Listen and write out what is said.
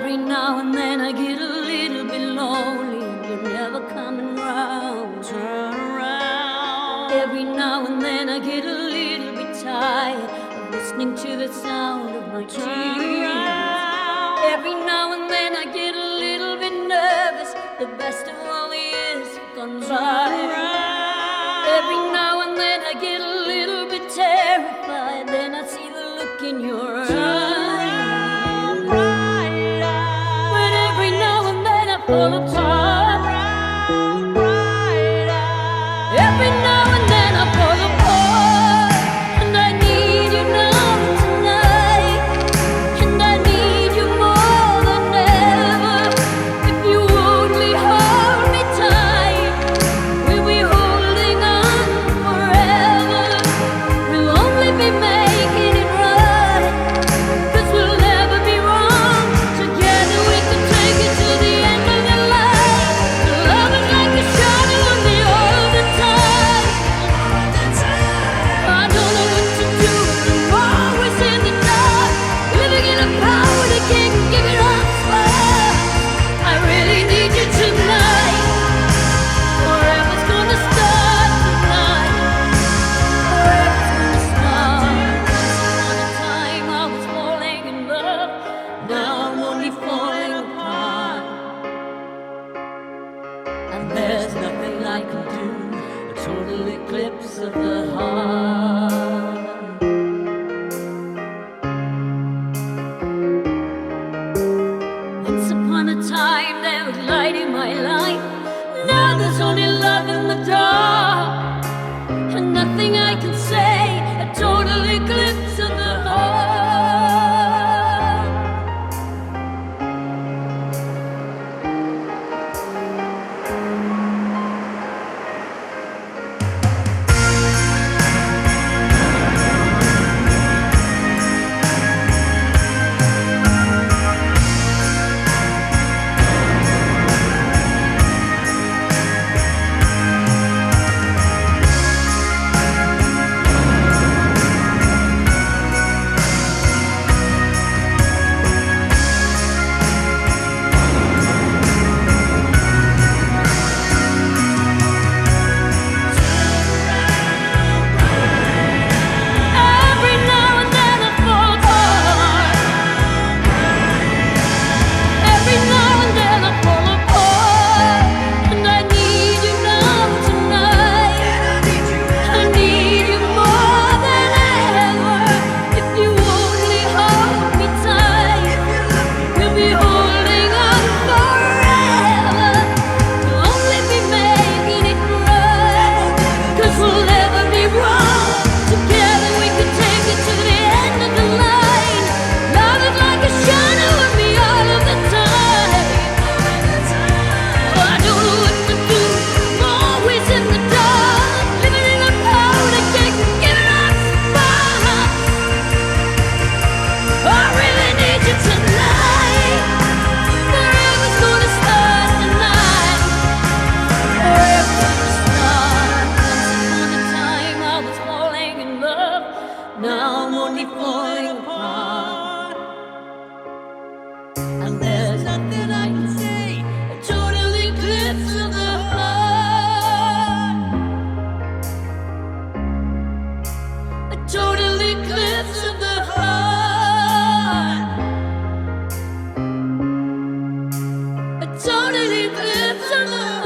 every now and then I get a little bit lonely. You're never coming round. Turn around. Every now and then I get a little bit tired of listening to the sound of my tears. Every now and then I get a little bit nervous. The best of all the years have gone by. Every now and then I get a little bit terrified. Then I see the look in your eyes. full of total eclipse of the heart. totally clipped alone.